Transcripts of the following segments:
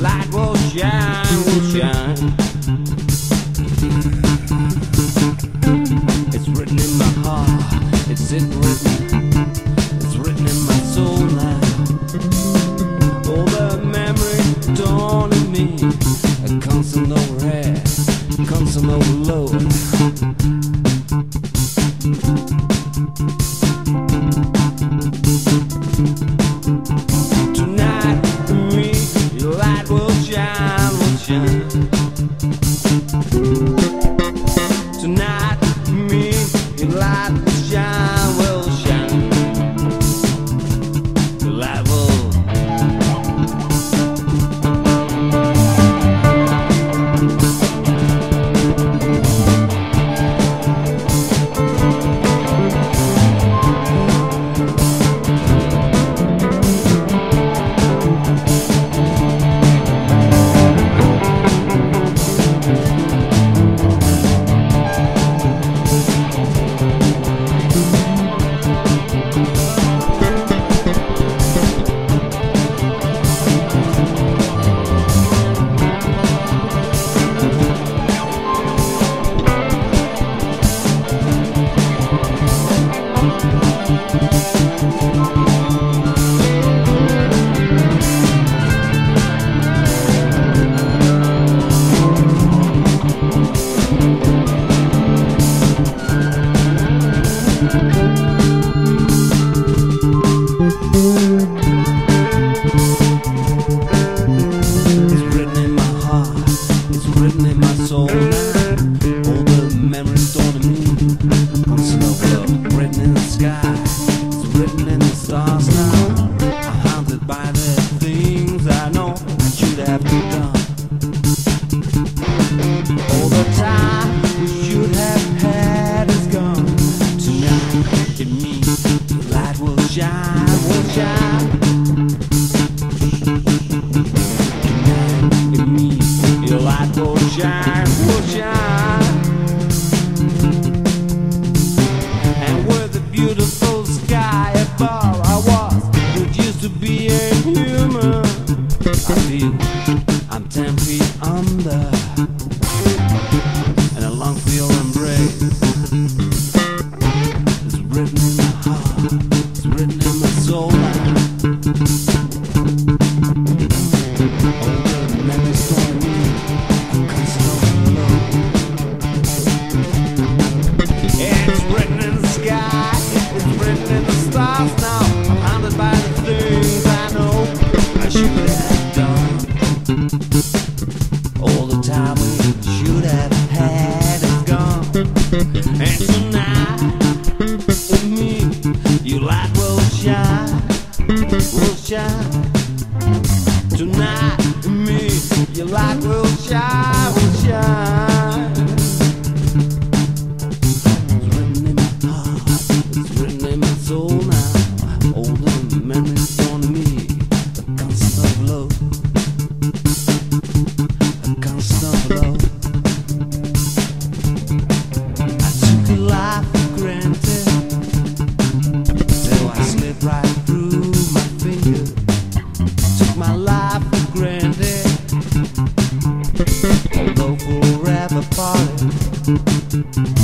light was in the sky, it's written in the stars forever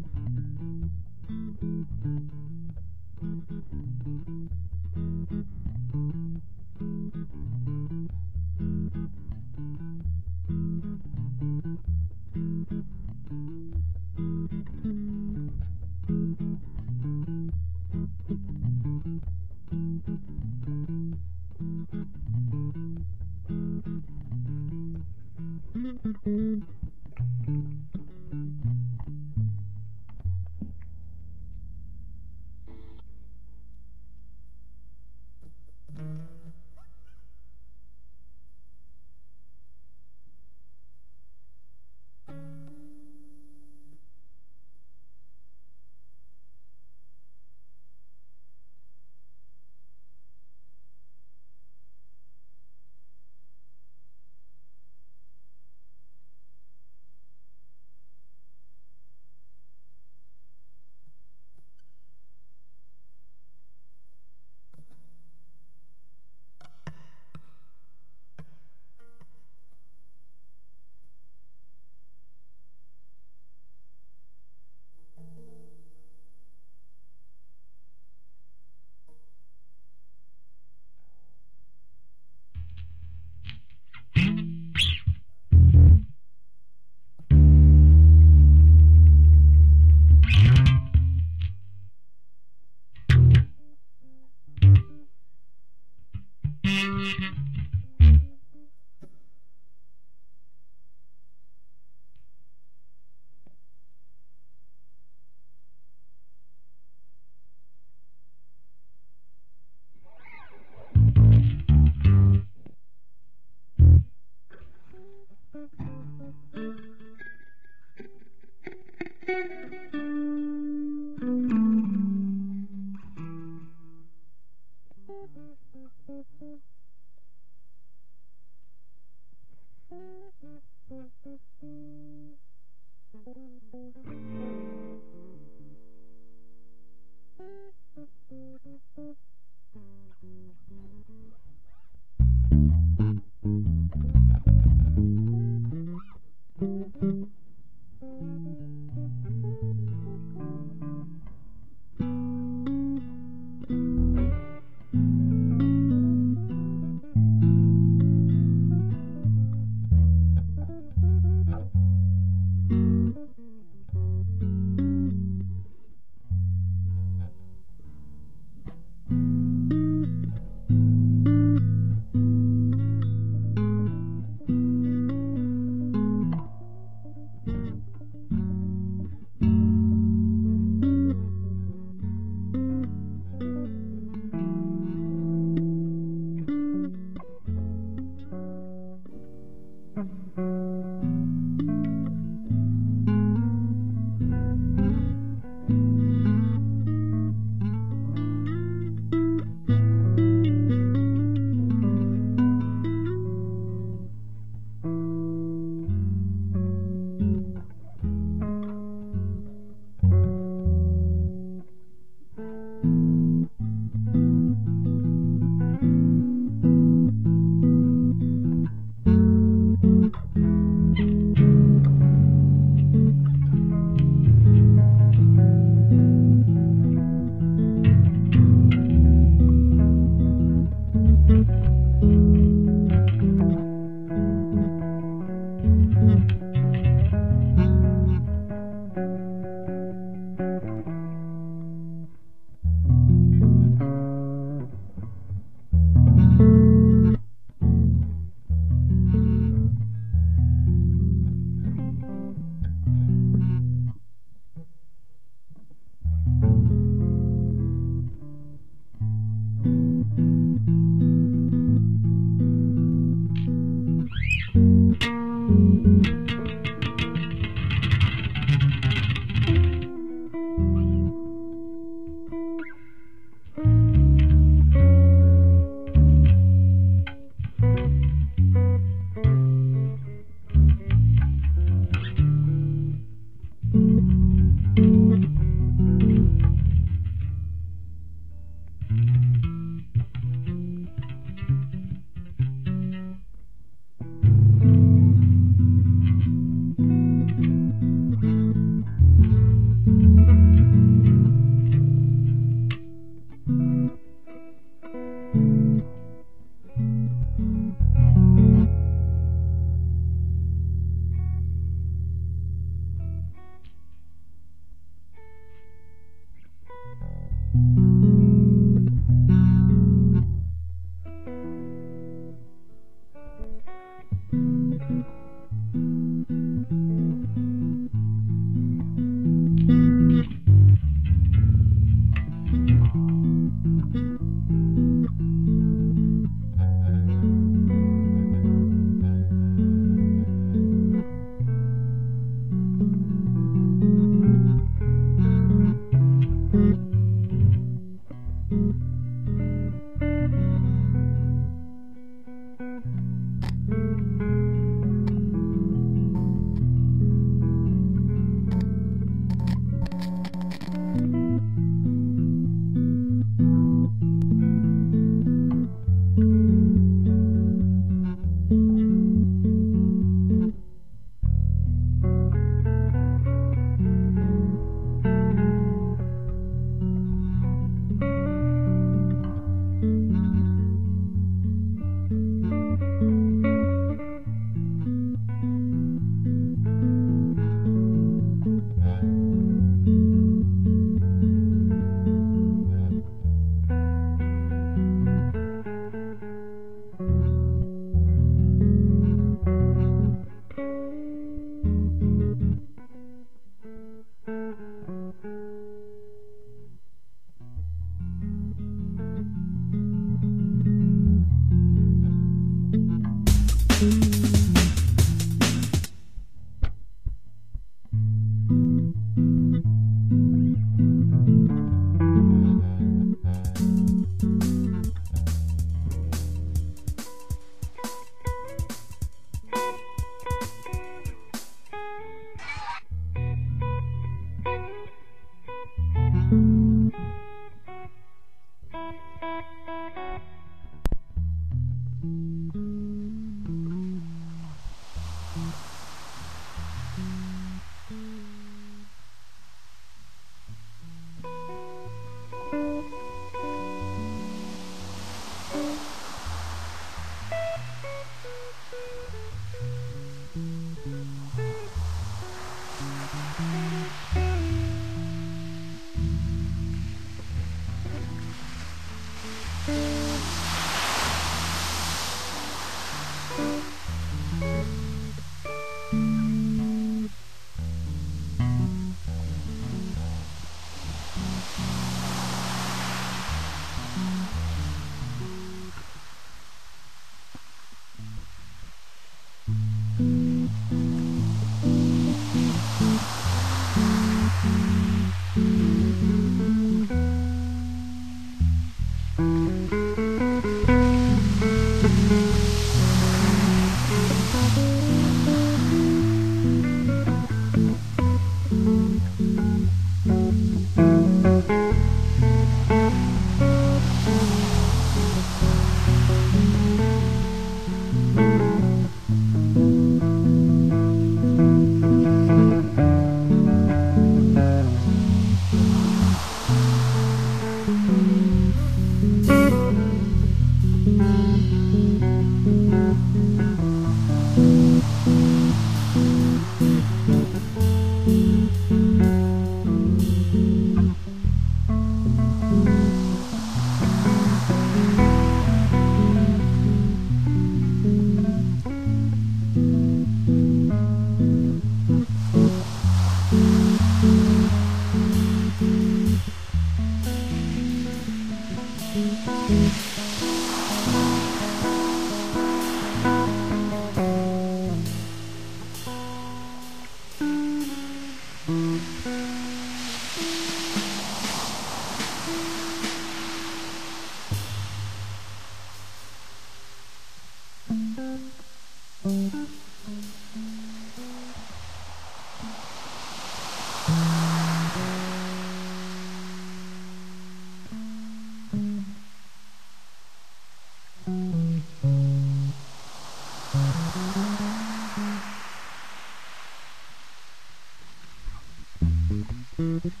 Mm-hmm.